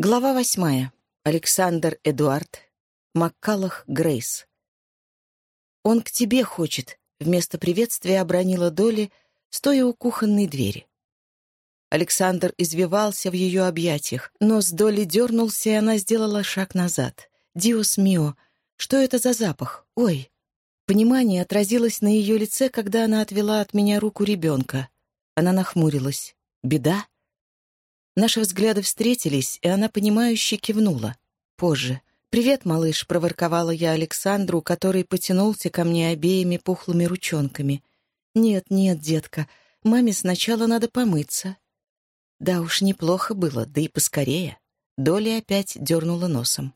Глава восьмая. Александр Эдуард. Маккалах Грейс. «Он к тебе хочет», — вместо приветствия обронила Доли, стоя у кухонной двери. Александр извивался в ее объятиях, но с Доли дернулся, и она сделала шаг назад. «Диос мио! Что это за запах? Ой!» Понимание отразилось на ее лице, когда она отвела от меня руку ребенка. Она нахмурилась. «Беда?» Наши взгляды встретились, и она, понимающе кивнула. Позже. «Привет, малыш», — проворковала я Александру, который потянулся ко мне обеими пухлыми ручонками. «Нет, нет, детка, маме сначала надо помыться». Да уж, неплохо было, да и поскорее. Доля опять дернула носом.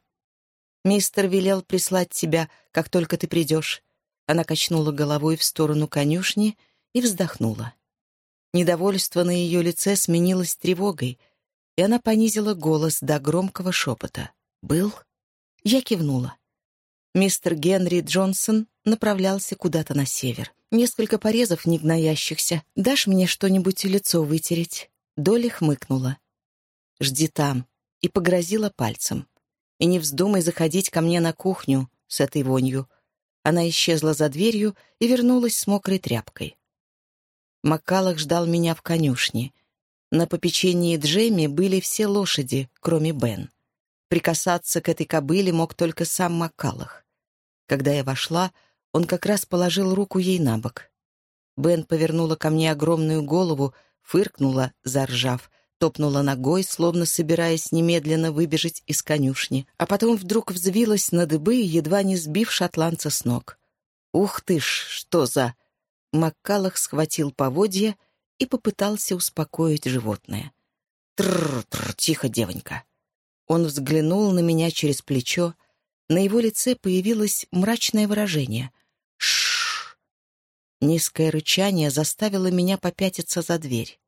«Мистер велел прислать тебя, как только ты придешь». Она качнула головой в сторону конюшни и вздохнула. Недовольство на ее лице сменилось тревогой — и она понизила голос до громкого шепота. «Был?» Я кивнула. Мистер Генри Джонсон направлялся куда-то на север. Несколько порезов не гноящихся. «Дашь мне что-нибудь лицо вытереть?» Доли хмыкнула. «Жди там», и погрозила пальцем. «И не вздумай заходить ко мне на кухню с этой вонью». Она исчезла за дверью и вернулась с мокрой тряпкой. Маккалах ждал меня в конюшне. На попечении Джейми были все лошади, кроме Бен. Прикасаться к этой кобыле мог только сам Маккалах. Когда я вошла, он как раз положил руку ей на бок. Бен повернула ко мне огромную голову, фыркнула, заржав, топнула ногой, словно собираясь немедленно выбежать из конюшни, а потом вдруг взвилась на дыбы, едва не сбив шотландца с ног. «Ух ты ж, что за...» Маккалах схватил поводья — и попытался успокоить животное. «Трррр, тихо, девонька!» Он взглянул на меня через плечо. На его лице появилось мрачное выражение. Шш. Низкое рычание заставило меня попятиться за дверь.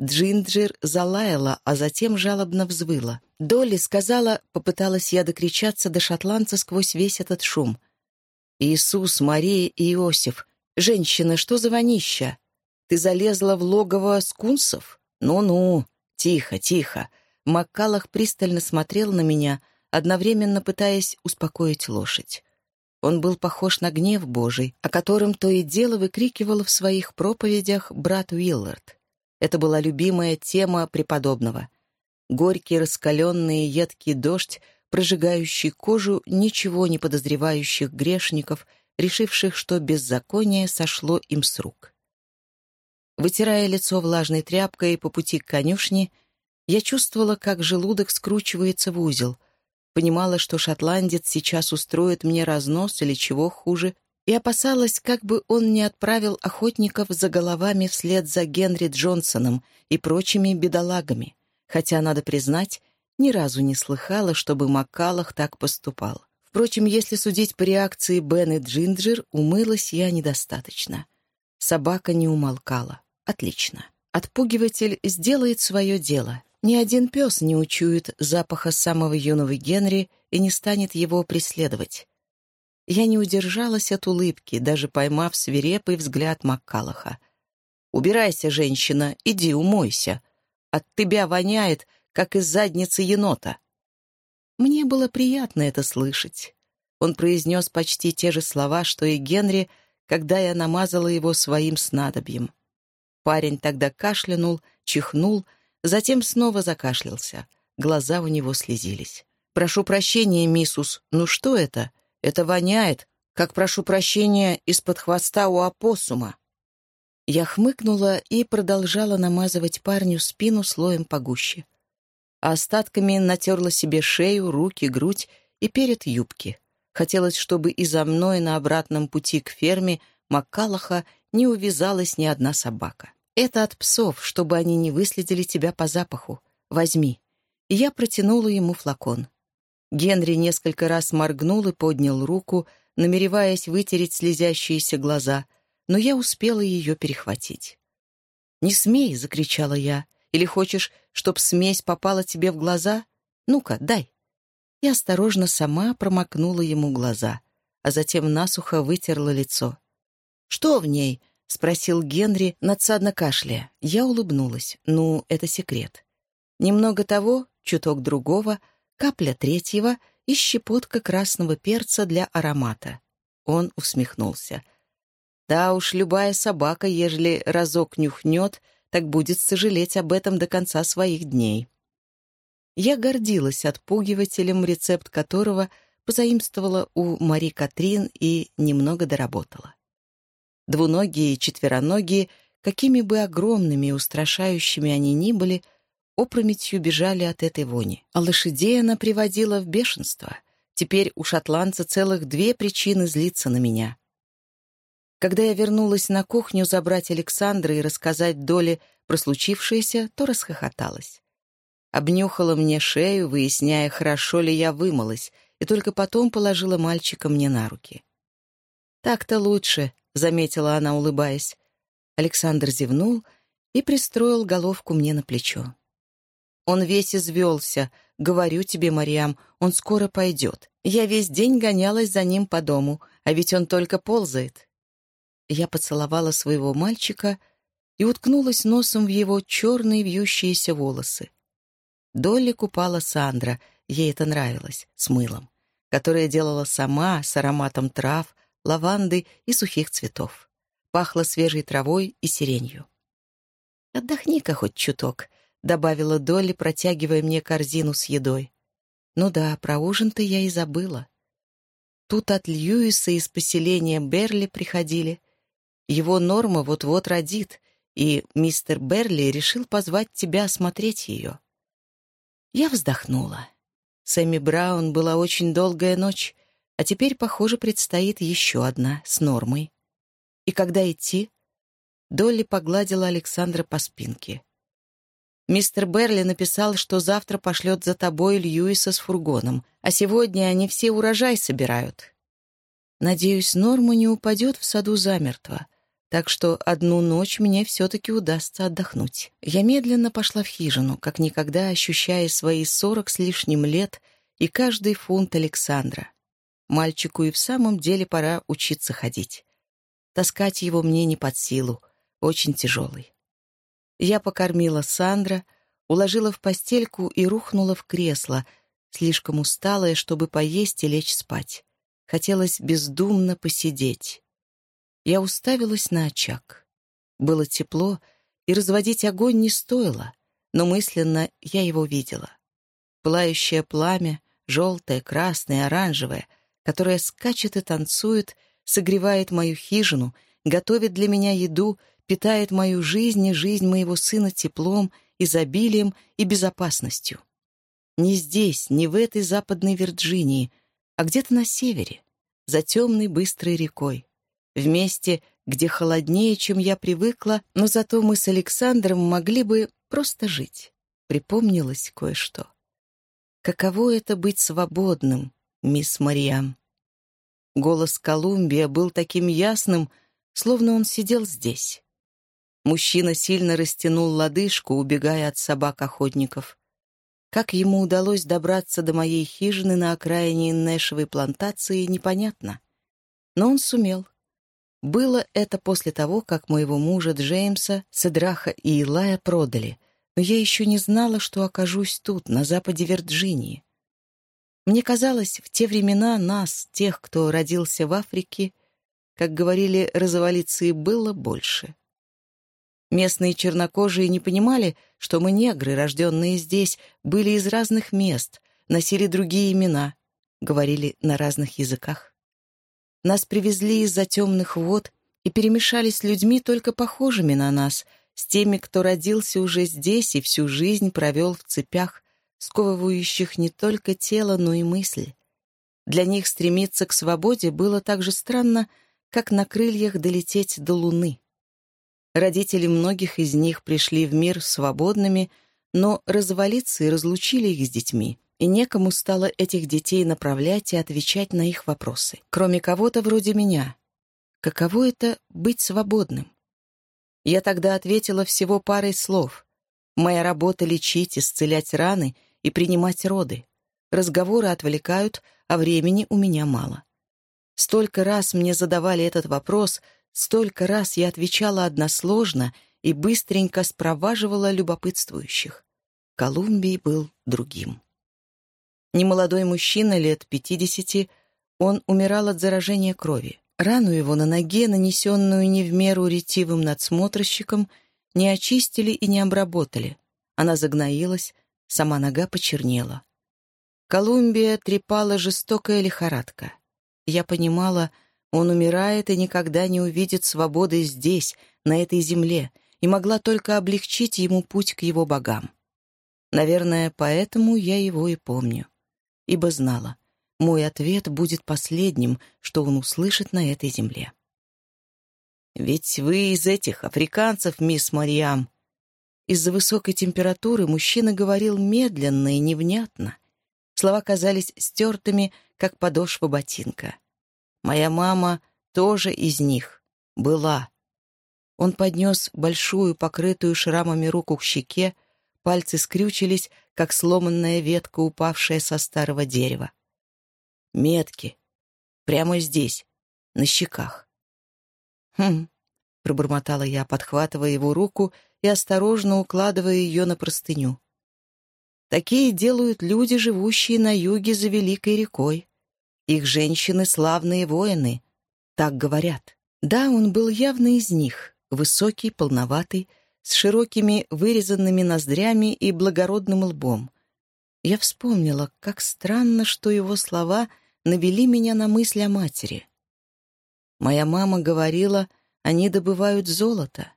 Джинджер залаяла, а затем жалобно взвыла. Долли сказала, попыталась я докричаться до шотландца сквозь весь этот шум. «Иисус, Мария и Иосиф! Женщина, что за вонища?» Ты залезла в логово скунсов? Ну-ну, тихо, тихо. Маккалах пристально смотрел на меня, одновременно пытаясь успокоить лошадь. Он был похож на гнев Божий, о котором то и дело выкрикивал в своих проповедях брат Уиллард. Это была любимая тема преподобного. Горький, раскаленный, едкий дождь, прожигающий кожу ничего не подозревающих грешников, решивших, что беззаконие сошло им с рук. Вытирая лицо влажной тряпкой по пути к конюшне, я чувствовала, как желудок скручивается в узел, понимала, что шотландец сейчас устроит мне разнос или чего хуже, и опасалась, как бы он не отправил охотников за головами вслед за Генри Джонсоном и прочими бедолагами, хотя, надо признать, ни разу не слыхала, чтобы Маккалах так поступал. Впрочем, если судить по реакции Бен и Джинджер, умылась я недостаточно. Собака не умолкала. Отлично. Отпугиватель сделает свое дело. Ни один пес не учует запаха самого юного Генри и не станет его преследовать. Я не удержалась от улыбки, даже поймав свирепый взгляд Маккалаха. «Убирайся, женщина, иди умойся. От тебя воняет, как из задницы енота». Мне было приятно это слышать. Он произнес почти те же слова, что и Генри, когда я намазала его своим снадобьем. Парень тогда кашлянул, чихнул, затем снова закашлялся. Глаза у него слезились. «Прошу прощения, миссус, ну что это? Это воняет, как прошу прощения из-под хвоста у опоссума». Я хмыкнула и продолжала намазывать парню спину слоем погуще. Остатками натерла себе шею, руки, грудь и перед юбки. Хотелось, чтобы и за мной на обратном пути к ферме Маккалаха не увязалась ни одна собака. Это от псов, чтобы они не выследили тебя по запаху. Возьми. я протянула ему флакон. Генри несколько раз моргнул и поднял руку, намереваясь вытереть слезящиеся глаза, но я успела ее перехватить. «Не смей!» — закричала я. «Или хочешь, чтоб смесь попала тебе в глаза? Ну-ка, дай!» И осторожно сама промокнула ему глаза, а затем насухо вытерла лицо. «Что в ней?» — спросил Генри, надсадно кашляя. Я улыбнулась. «Ну, это секрет». Немного того, чуток другого, капля третьего и щепотка красного перца для аромата. Он усмехнулся. Да уж, любая собака, ежели разок нюхнет, так будет сожалеть об этом до конца своих дней. Я гордилась отпугивателем, рецепт которого позаимствовала у Мари Катрин и немного доработала. Двуногие и четвероногие, какими бы огромными и устрашающими они ни были, опрометью бежали от этой вони. А лошадей она приводила в бешенство. Теперь у шотландца целых две причины злиться на меня. Когда я вернулась на кухню забрать Александра и рассказать Доле про случившееся, то расхохоталась. Обнюхала мне шею, выясняя, хорошо ли я вымылась, и только потом положила мальчика мне на руки. «Так-то лучше», — заметила она, улыбаясь. Александр зевнул и пристроил головку мне на плечо. Он весь извелся. Говорю тебе, Мариам, он скоро пойдет. Я весь день гонялась за ним по дому, а ведь он только ползает. Я поцеловала своего мальчика и уткнулась носом в его черные вьющиеся волосы. Долли купала Сандра, ей это нравилось, с мылом, которое делала сама, с ароматом трав, лаванды и сухих цветов. Пахло свежей травой и сиренью. «Отдохни-ка хоть чуток», — добавила Долли, протягивая мне корзину с едой. «Ну да, про ужин-то я и забыла. Тут от Льюиса из поселения Берли приходили. Его Норма вот-вот родит, и мистер Берли решил позвать тебя осмотреть ее. Я вздохнула. Сэмми Браун была очень долгая ночь, а теперь, похоже, предстоит еще одна с Нормой. И когда идти? Долли погладила Александра по спинке. Мистер Берли написал, что завтра пошлет за тобой Льюиса с фургоном, а сегодня они все урожай собирают. Надеюсь, Норма не упадет в саду замертво так что одну ночь мне все-таки удастся отдохнуть. Я медленно пошла в хижину, как никогда ощущая свои сорок с лишним лет и каждый фунт Александра. Мальчику и в самом деле пора учиться ходить. Таскать его мне не под силу, очень тяжелый. Я покормила Сандра, уложила в постельку и рухнула в кресло, слишком усталая, чтобы поесть и лечь спать. Хотелось бездумно посидеть. Я уставилась на очаг. Было тепло, и разводить огонь не стоило, но мысленно я его видела. Пылающее пламя, желтое, красное, оранжевое, которое скачет и танцует, согревает мою хижину, готовит для меня еду, питает мою жизнь и жизнь моего сына теплом, изобилием и безопасностью. Не здесь, не в этой западной Вирджинии, а где-то на севере, за темной быстрой рекой в месте, где холоднее, чем я привыкла, но зато мы с Александром могли бы просто жить. Припомнилось кое-что. Каково это быть свободным, мисс Мариам? Голос Колумбия был таким ясным, словно он сидел здесь. Мужчина сильно растянул лодыжку, убегая от собак-охотников. Как ему удалось добраться до моей хижины на окраине Нэшевой плантации, непонятно. Но он сумел. Было это после того, как моего мужа Джеймса, Седраха и Илая продали, но я еще не знала, что окажусь тут, на западе Вирджинии. Мне казалось, в те времена нас, тех, кто родился в Африке, как говорили розоволицы, было больше. Местные чернокожие не понимали, что мы негры, рожденные здесь, были из разных мест, носили другие имена, говорили на разных языках. Нас привезли из-за темных вод и перемешались с людьми, только похожими на нас, с теми, кто родился уже здесь и всю жизнь провел в цепях, сковывающих не только тело, но и мысли. Для них стремиться к свободе было так же странно, как на крыльях долететь до Луны. Родители многих из них пришли в мир свободными, но развалиться и разлучили их с детьми и некому стало этих детей направлять и отвечать на их вопросы, кроме кого-то вроде меня. Каково это — быть свободным? Я тогда ответила всего парой слов. Моя работа — лечить, исцелять раны и принимать роды. Разговоры отвлекают, а времени у меня мало. Столько раз мне задавали этот вопрос, столько раз я отвечала односложно и быстренько спроваживала любопытствующих. Колумбий был другим. Немолодой мужчина лет пятидесяти, он умирал от заражения крови. Рану его на ноге, нанесенную не в меру ретивым надсмотрщиком, не очистили и не обработали. Она загноилась, сама нога почернела. Колумбия трепала жестокая лихорадка. Я понимала, он умирает и никогда не увидит свободы здесь, на этой земле, и могла только облегчить ему путь к его богам. Наверное, поэтому я его и помню. Ибо знала, мой ответ будет последним, что он услышит на этой земле. «Ведь вы из этих африканцев, мисс Мариам!» Из-за высокой температуры мужчина говорил медленно и невнятно. Слова казались стертыми, как подошва ботинка. «Моя мама тоже из них. Была. Он поднес большую, покрытую шрамами руку к щеке, пальцы скрючились, как сломанная ветка, упавшая со старого дерева. Метки. Прямо здесь, на щеках. «Хм», — пробормотала я, подхватывая его руку и осторожно укладывая ее на простыню. «Такие делают люди, живущие на юге за Великой рекой. Их женщины — славные воины, так говорят. Да, он был явно из них, высокий, полноватый, с широкими вырезанными ноздрями и благородным лбом. Я вспомнила, как странно, что его слова навели меня на мысль о матери. Моя мама говорила, они добывают золото.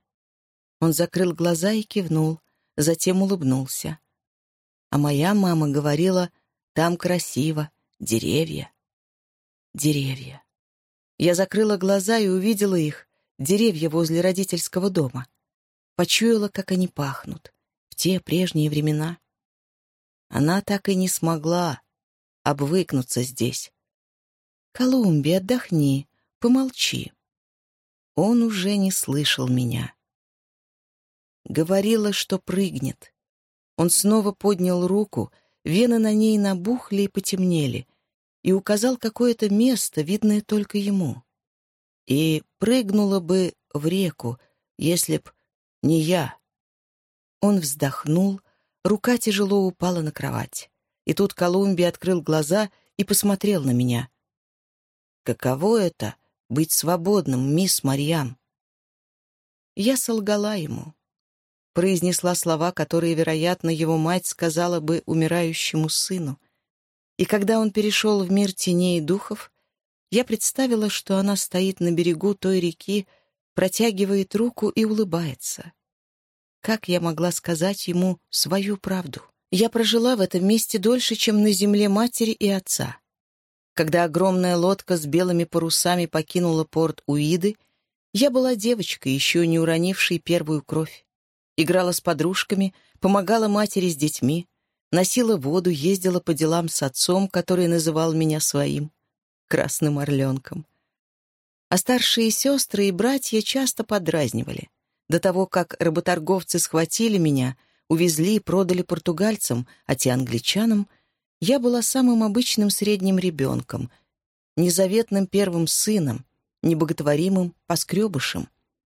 Он закрыл глаза и кивнул, затем улыбнулся. А моя мама говорила, там красиво, деревья. Деревья. Я закрыла глаза и увидела их, деревья возле родительского дома. Почуяла, как они пахнут, в те прежние времена. Она так и не смогла обвыкнуться здесь. «Колумби, отдохни, помолчи». Он уже не слышал меня. Говорила, что прыгнет. Он снова поднял руку, вены на ней набухли и потемнели, и указал какое-то место, видное только ему и прыгнула бы в реку, если б не я. Он вздохнул, рука тяжело упала на кровать. И тут Колумбия открыл глаза и посмотрел на меня. «Каково это — быть свободным, мисс Марьям?» Я солгала ему. Произнесла слова, которые, вероятно, его мать сказала бы умирающему сыну. И когда он перешел в мир теней и духов, я представила, что она стоит на берегу той реки, протягивает руку и улыбается. Как я могла сказать ему свою правду? Я прожила в этом месте дольше, чем на земле матери и отца. Когда огромная лодка с белыми парусами покинула порт Уиды, я была девочкой, еще не уронившей первую кровь. Играла с подружками, помогала матери с детьми, носила воду, ездила по делам с отцом, который называл меня своим красным орленком. А старшие сестры и братья часто подразнивали. До того, как работорговцы схватили меня, увезли и продали португальцам, а те англичанам, я была самым обычным средним ребенком, незаветным первым сыном, небоготворимым поскребышем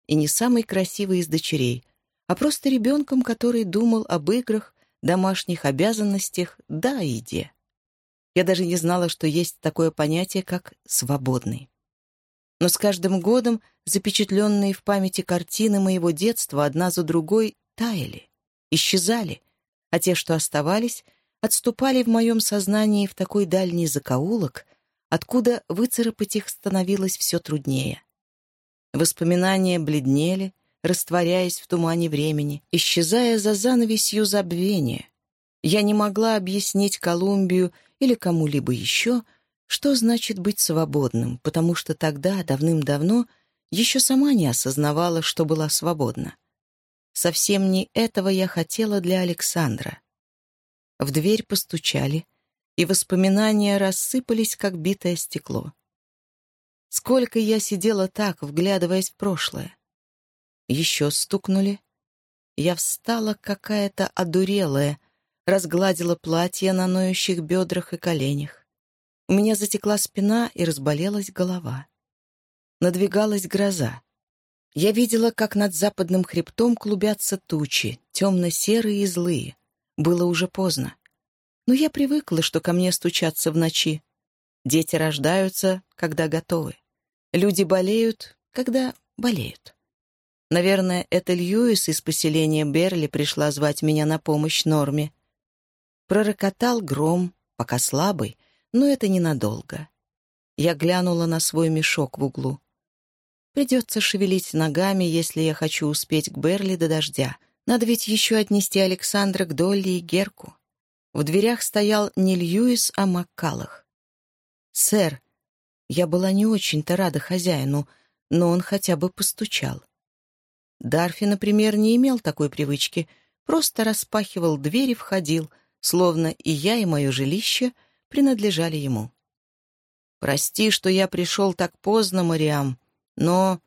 и не самой красивой из дочерей, а просто ребенком, который думал об играх, домашних обязанностях да о еде. Я даже не знала, что есть такое понятие, как «свободный». Но с каждым годом запечатленные в памяти картины моего детства одна за другой таяли, исчезали, а те, что оставались, отступали в моем сознании в такой дальний закоулок, откуда выцарапать их становилось все труднее. Воспоминания бледнели, растворяясь в тумане времени, исчезая за занавесью забвения. Я не могла объяснить Колумбию или кому-либо еще, что значит быть свободным, потому что тогда, давным-давно, еще сама не осознавала, что была свободна. Совсем не этого я хотела для Александра. В дверь постучали, и воспоминания рассыпались, как битое стекло. Сколько я сидела так, вглядываясь в прошлое. Еще стукнули. Я встала какая-то одурелая, разгладила платье на ноющих бедрах и коленях. У меня затекла спина и разболелась голова. Надвигалась гроза. Я видела, как над западным хребтом клубятся тучи, темно-серые и злые. было уже поздно. Но я привыкла, что ко мне стучатся в ночи. Дети рождаются, когда готовы. Люди болеют, когда болеют. Наверное, это Льюис из поселения Берли пришла звать меня на помощь Норме. Пророкотал гром, пока слабый, но это ненадолго. Я глянула на свой мешок в углу. Придется шевелить ногами, если я хочу успеть к Берли до дождя. Надо ведь еще отнести Александра к Долли и Герку. В дверях стоял не Льюис, а Маккалах. «Сэр, я была не очень-то рада хозяину, но он хотя бы постучал. Дарфи, например, не имел такой привычки, просто распахивал дверь и входил, словно и я, и мое жилище принадлежали ему. «Прости, что я пришел так поздно, Мариам, но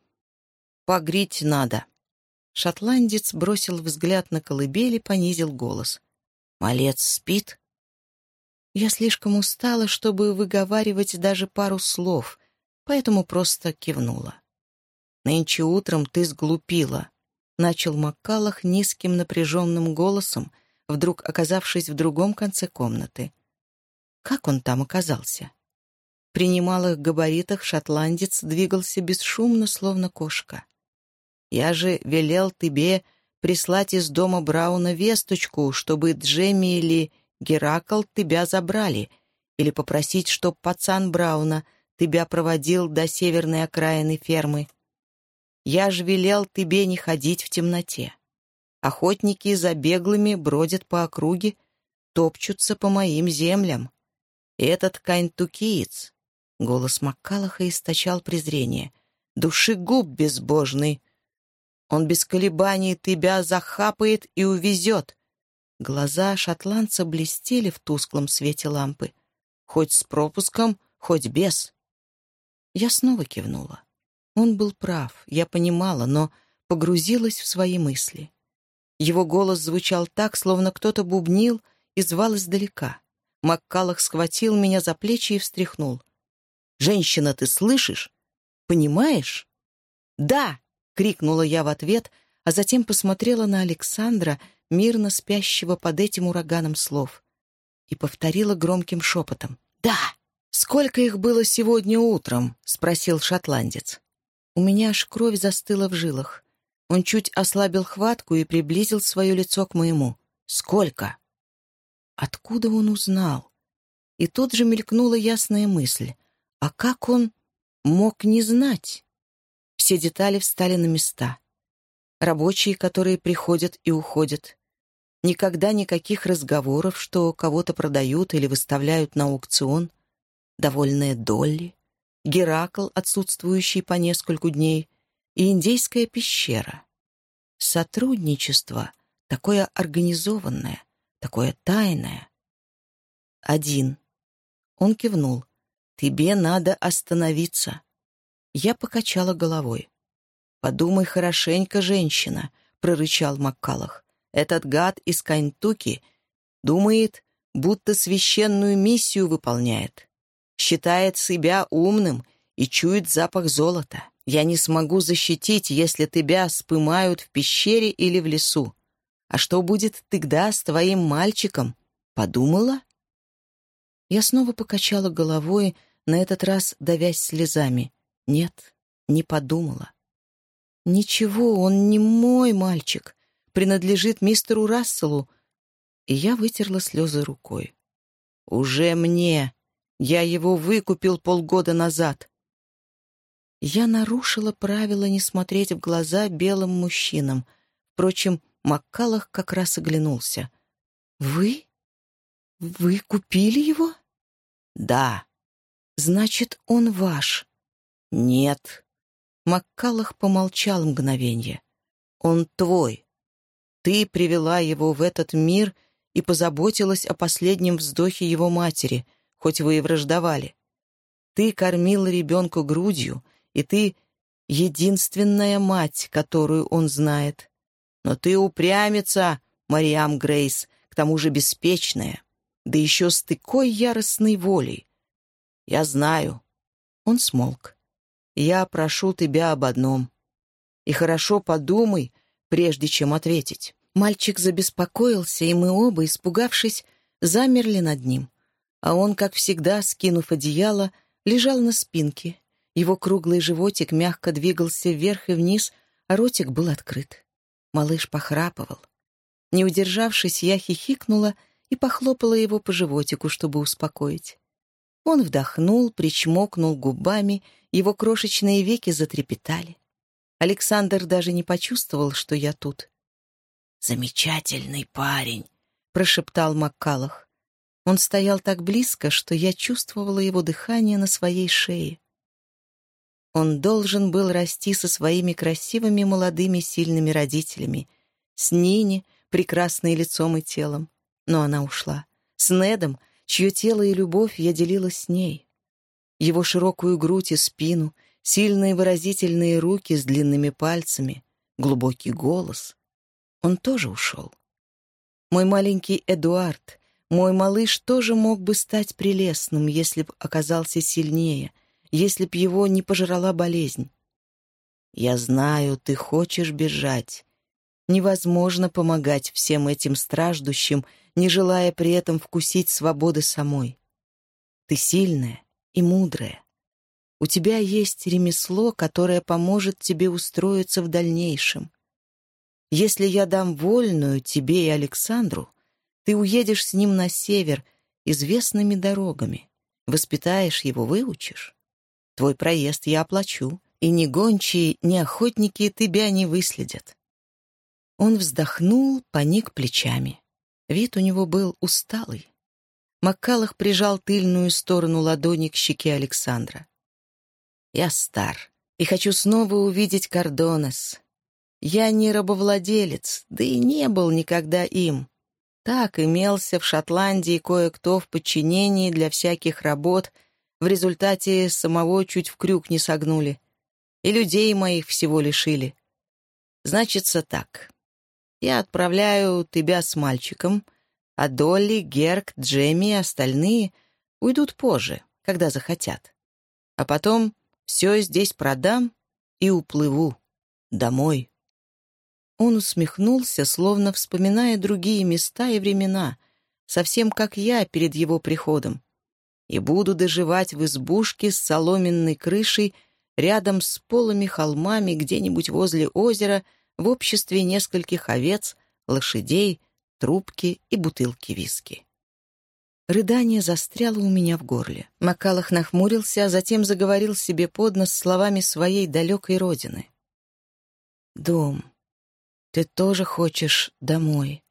погреть надо». Шотландец бросил взгляд на колыбель и понизил голос. «Малец спит?» Я слишком устала, чтобы выговаривать даже пару слов, поэтому просто кивнула. «Нынче утром ты сглупила», — начал Маккалах низким напряженным голосом, вдруг оказавшись в другом конце комнаты. Как он там оказался? При немалых габаритах шотландец двигался бесшумно, словно кошка. «Я же велел тебе прислать из дома Брауна весточку, чтобы Джемми или Геракл тебя забрали, или попросить, чтоб пацан Брауна тебя проводил до северной окраины фермы. Я ж велел тебе не ходить в темноте. Охотники за беглыми бродят по округе, топчутся по моим землям. Этот кайнтукиец, — голос Маккалаха источал презрение, — душегуб безбожный. Он без колебаний тебя захапает и увезет. Глаза шотландца блестели в тусклом свете лампы. Хоть с пропуском, хоть без. Я снова кивнула. Он был прав, я понимала, но погрузилась в свои мысли. Его голос звучал так, словно кто-то бубнил и звал издалека. Маккалах схватил меня за плечи и встряхнул. «Женщина, ты слышишь? Понимаешь?» «Да!» — крикнула я в ответ, а затем посмотрела на Александра, мирно спящего под этим ураганом слов, и повторила громким шепотом. «Да!» «Сколько их было сегодня утром?» — спросил шотландец. У меня аж кровь застыла в жилах. Он чуть ослабил хватку и приблизил свое лицо к моему. «Сколько?» Откуда он узнал? И тут же мелькнула ясная мысль. А как он мог не знать? Все детали встали на места. Рабочие, которые приходят и уходят. Никогда никаких разговоров, что кого-то продают или выставляют на аукцион. Довольная Долли. Геракл, отсутствующий по нескольку дней, и индейская пещера. Сотрудничество, такое организованное, такое тайное. Один. Он кивнул. «Тебе надо остановиться». Я покачала головой. «Подумай хорошенько, женщина», — прорычал Маккалах. «Этот гад из Кайнтуки думает, будто священную миссию выполняет считает себя умным и чует запах золота. Я не смогу защитить, если тебя спымают в пещере или в лесу. А что будет тогда с твоим мальчиком? Подумала?» Я снова покачала головой, на этот раз давясь слезами. Нет, не подумала. «Ничего, он не мой мальчик, принадлежит мистеру Расселу». И я вытерла слезы рукой. «Уже мне!» Я его выкупил полгода назад. Я нарушила правило не смотреть в глаза белым мужчинам. Впрочем, Маккалах как раз оглянулся. «Вы? Вы купили его?» «Да». «Значит, он ваш?» «Нет». Маккалах помолчал мгновенье. «Он твой. Ты привела его в этот мир и позаботилась о последнем вздохе его матери, хоть вы и враждовали. Ты кормила ребенку грудью, и ты — единственная мать, которую он знает. Но ты упрямица, Мариам Грейс, к тому же беспечная, да еще с такой яростной волей. Я знаю. Он смолк. Я прошу тебя об одном. И хорошо подумай, прежде чем ответить. Мальчик забеспокоился, и мы оба, испугавшись, замерли над ним. А он, как всегда, скинув одеяло, лежал на спинке. Его круглый животик мягко двигался вверх и вниз, а ротик был открыт. Малыш похрапывал. Не удержавшись, я хихикнула и похлопала его по животику, чтобы успокоить. Он вдохнул, причмокнул губами, его крошечные веки затрепетали. Александр даже не почувствовал, что я тут. «Замечательный парень», — прошептал Маккалах. Он стоял так близко, что я чувствовала его дыхание на своей шее. Он должен был расти со своими красивыми молодыми сильными родителями, с Нини, прекрасной лицом и телом. Но она ушла. С Недом, чье тело и любовь я делила с ней. Его широкую грудь и спину, сильные выразительные руки с длинными пальцами, глубокий голос. Он тоже ушел. Мой маленький Эдуард, мой малыш тоже мог бы стать прелестным, если б оказался сильнее, если б его не пожрала болезнь. Я знаю, ты хочешь бежать. Невозможно помогать всем этим страждущим, не желая при этом вкусить свободы самой. Ты сильная и мудрая. У тебя есть ремесло, которое поможет тебе устроиться в дальнейшем. Если я дам вольную тебе и Александру, ты уедешь с ним на север известными дорогами, воспитаешь его, выучишь. Твой проезд я оплачу, и ни гончие, ни охотники тебя не выследят». Он вздохнул, поник плечами. Вид у него был усталый. Маккалах прижал тыльную сторону ладони к щеке Александра. «Я стар и хочу снова увидеть Кордонес. Я не рабовладелец, да и не был никогда им. Так имелся в Шотландии кое-кто в подчинении для всяких работ, в результате самого чуть в крюк не согнули. И людей моих всего лишили. Значится так. Я отправляю тебя с мальчиком, а Долли, Герк, Джемми и остальные уйдут позже, когда захотят. А потом все здесь продам и уплыву домой. Он усмехнулся, словно вспоминая другие места и времена, совсем как я перед его приходом. И буду доживать в избушке с соломенной крышей рядом с полыми холмами где-нибудь возле озера в обществе нескольких овец, лошадей, трубки и бутылки виски. Рыдание застряло у меня в горле. Макалах нахмурился, а затем заговорил себе под нос словами своей далекой родины. «Дом. Ты тоже хочешь домой.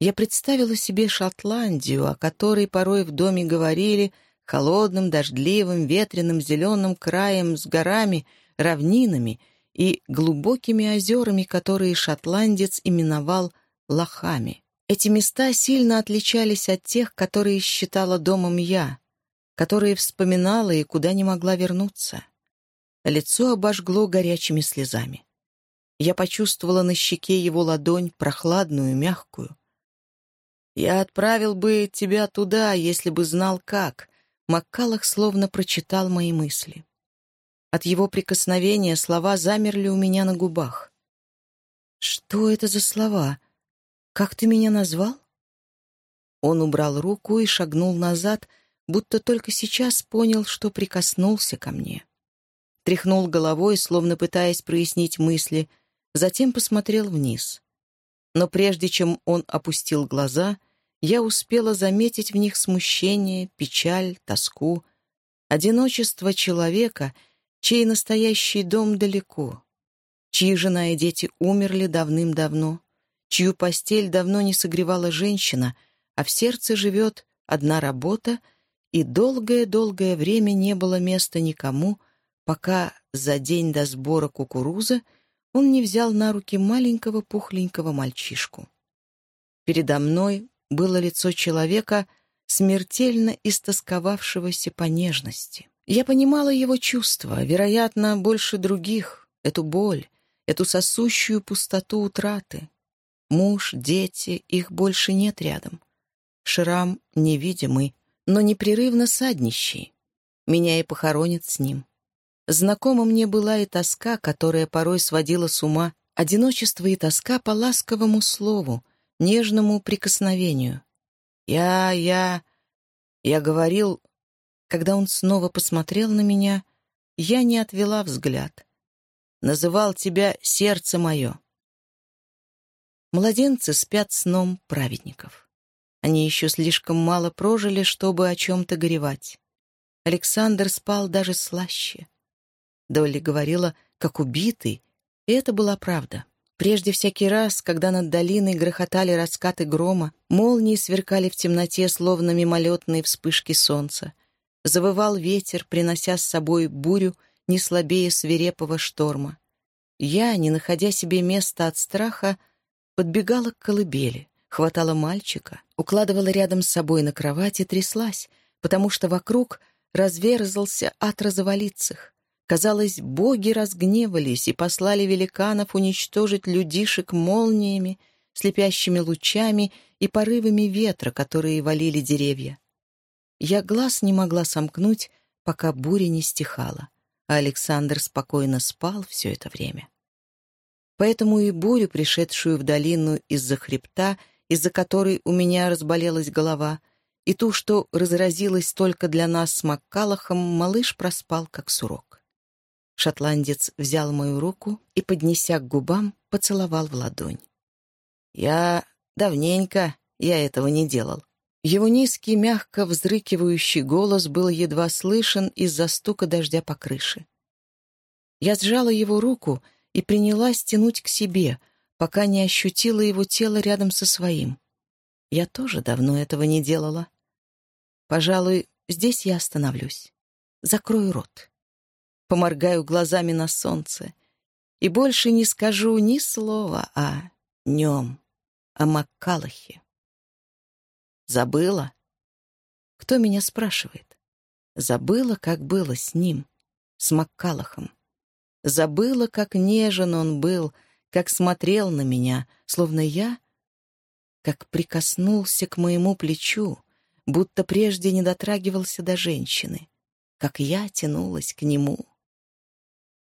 Я представила себе Шотландию, о которой порой в доме говорили, холодным, дождливым, ветреным, зеленым краем с горами, равнинами и глубокими озерами, которые шотландец именовал лохами. Эти места сильно отличались от тех, которые считала домом я, которые вспоминала и куда не могла вернуться. Лицо обожгло горячими слезами. Я почувствовала на щеке его ладонь, прохладную, мягкую. «Я отправил бы тебя туда, если бы знал как», Маккалах словно прочитал мои мысли. От его прикосновения слова замерли у меня на губах. «Что это за слова? Как ты меня назвал?» Он убрал руку и шагнул назад, будто только сейчас понял, что прикоснулся ко мне. Тряхнул головой, словно пытаясь прояснить мысли — затем посмотрел вниз. Но прежде чем он опустил глаза, я успела заметить в них смущение, печаль, тоску, одиночество человека, чей настоящий дом далеко, чьи жена и дети умерли давным-давно, чью постель давно не согревала женщина, а в сердце живет одна работа, и долгое-долгое время не было места никому, пока за день до сбора кукурузы он не взял на руки маленького пухленького мальчишку. Передо мной было лицо человека, смертельно истосковавшегося по нежности. Я понимала его чувства, вероятно, больше других, эту боль, эту сосущую пустоту утраты. Муж, дети, их больше нет рядом. Шрам невидимый, но непрерывно саднищий. Меня и похоронят с ним. Знакома мне была и тоска, которая порой сводила с ума одиночество и тоска по ласковому слову, нежному прикосновению. «Я, я...» Я говорил, когда он снова посмотрел на меня, я не отвела взгляд. Называл тебя сердце мое. Младенцы спят сном праведников. Они еще слишком мало прожили, чтобы о чем-то горевать. Александр спал даже слаще. Долли говорила, как убитый, и это была правда. Прежде всякий раз, когда над долиной грохотали раскаты грома, молнии сверкали в темноте, словно мимолетные вспышки солнца. Завывал ветер, принося с собой бурю не слабее свирепого шторма. Я, не находя себе места от страха, подбегала к колыбели, хватала мальчика, укладывала рядом с собой на кровать и тряслась, потому что вокруг разверзался ад развалицах. Казалось, боги разгневались и послали великанов уничтожить людишек молниями, слепящими лучами и порывами ветра, которые валили деревья. Я глаз не могла сомкнуть, пока буря не стихала, а Александр спокойно спал все это время. Поэтому и бурю, пришедшую в долину из-за хребта, из-за которой у меня разболелась голова, и ту, что разразилась только для нас с Маккалахом, малыш проспал как сурок. Шотландец взял мою руку и, поднеся к губам, поцеловал в ладонь. «Я... давненько я этого не делал». Его низкий, мягко взрыкивающий голос был едва слышен из-за стука дождя по крыше. Я сжала его руку и принялась тянуть к себе, пока не ощутила его тело рядом со своим. Я тоже давно этого не делала. Пожалуй, здесь я остановлюсь. Закрою рот поморгаю глазами на солнце и больше не скажу ни слова о нем, о Маккалахе. Забыла? Кто меня спрашивает? Забыла, как было с ним, с Маккалахом. Забыла, как нежен он был, как смотрел на меня, словно я, как прикоснулся к моему плечу, будто прежде не дотрагивался до женщины, как я тянулась к нему.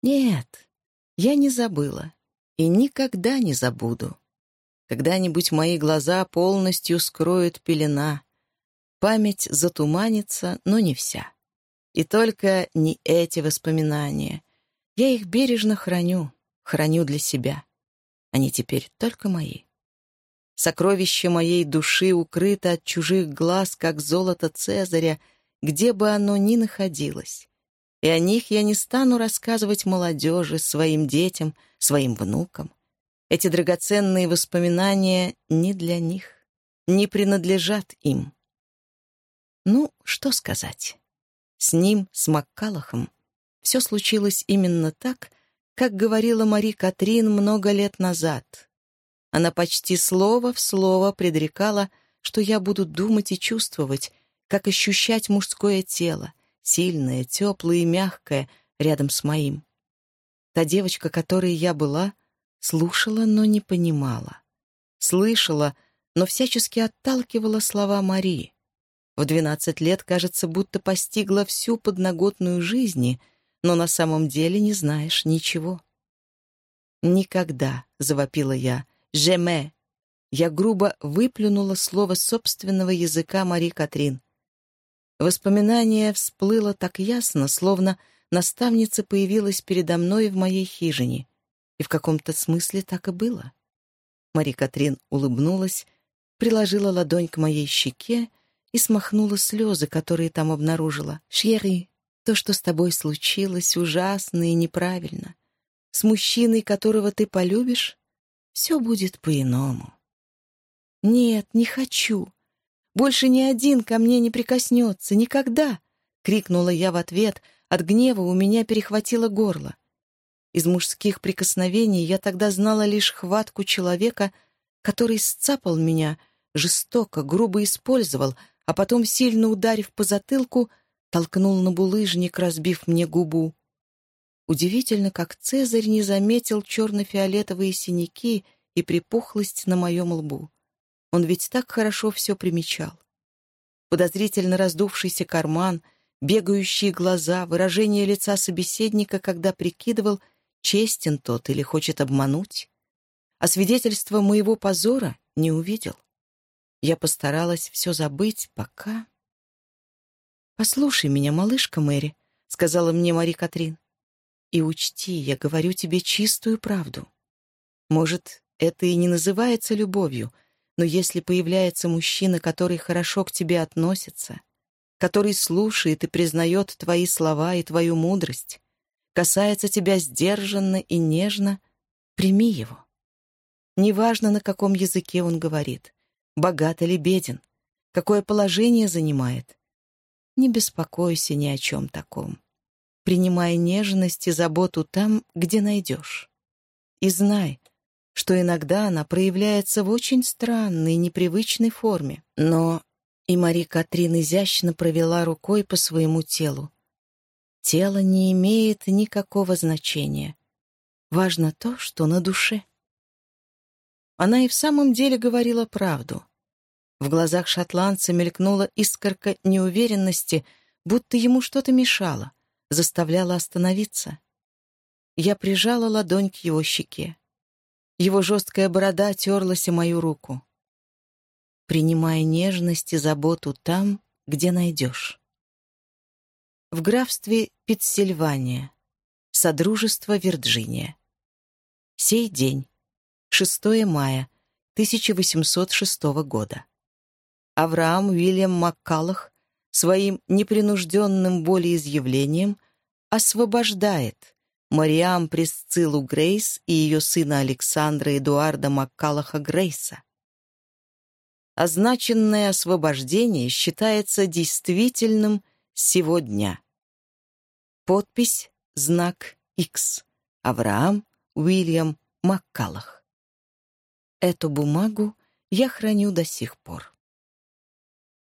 Нет, я не забыла и никогда не забуду. Когда-нибудь мои глаза полностью скроют пелена. Память затуманится, но не вся. И только не эти воспоминания. Я их бережно храню, храню для себя. Они теперь только мои. Сокровище моей души укрыто от чужих глаз, как золото Цезаря, где бы оно ни находилось и о них я не стану рассказывать молодежи, своим детям, своим внукам. Эти драгоценные воспоминания не для них, не принадлежат им. Ну, что сказать. С ним, с Маккалахом, все случилось именно так, как говорила Мари Катрин много лет назад. Она почти слово в слово предрекала, что я буду думать и чувствовать, как ощущать мужское тело, сильное, теплое и мягкое, рядом с моим. Та девочка, которой я была, слушала, но не понимала. Слышала, но всячески отталкивала слова Марии. В двенадцать лет, кажется, будто постигла всю подноготную жизни, но на самом деле не знаешь ничего. «Никогда», — завопила я, — «жеме». Я грубо выплюнула слово собственного языка Мари Катрин. Воспоминание всплыло так ясно, словно наставница появилась передо мной в моей хижине. И в каком-то смысле так и было. Мари Катрин улыбнулась, приложила ладонь к моей щеке и смахнула слезы, которые там обнаружила. «Шьери, то, что с тобой случилось, ужасно и неправильно. С мужчиной, которого ты полюбишь, все будет по-иному». «Нет, не хочу. Больше ни один ко мне не прикоснется. Никогда!» — крикнула я в ответ. От гнева у меня перехватило горло. Из мужских прикосновений я тогда знала лишь хватку человека, который сцапал меня, жестоко, грубо использовал, а потом, сильно ударив по затылку, толкнул на булыжник, разбив мне губу. Удивительно, как Цезарь не заметил черно-фиолетовые синяки и припухлость на моем лбу. Он ведь так хорошо все примечал. Подозрительно раздувшийся карман, бегающие глаза, выражение лица собеседника, когда прикидывал, честен тот или хочет обмануть. а свидетельство моего позора не увидел. Я постаралась все забыть, пока... «Послушай меня, малышка Мэри», — сказала мне Мари Катрин. «И учти, я говорю тебе чистую правду. Может, это и не называется любовью, но если появляется мужчина, который хорошо к тебе относится, который слушает и признает твои слова и твою мудрость, касается тебя сдержанно и нежно, прими его. Неважно, на каком языке он говорит, богат или беден, какое положение занимает. Не беспокойся ни о чем таком. Принимай нежность и заботу там, где найдешь. И знай, что иногда она проявляется в очень странной, непривычной форме. Но и Мари Катрин изящно провела рукой по своему телу. Тело не имеет никакого значения. Важно то, что на душе. Она и в самом деле говорила правду. В глазах шотландца мелькнула искорка неуверенности, будто ему что-то мешало, заставляло остановиться. Я прижала ладонь к его щеке. Его жесткая борода терлась о мою руку. Принимая нежность и заботу там, где найдешь. В графстве Питсильвания. Содружество Вирджиния. Сей день. 6 мая 1806 года. Авраам Уильям Маккалах своим непринужденным волеизъявлением освобождает Мариам Присциллу Грейс и ее сына Александра Эдуарда Маккалаха Грейса. Означенное освобождение считается действительным сегодня. Подпись «Знак X». Авраам Уильям Маккалах. Эту бумагу я храню до сих пор.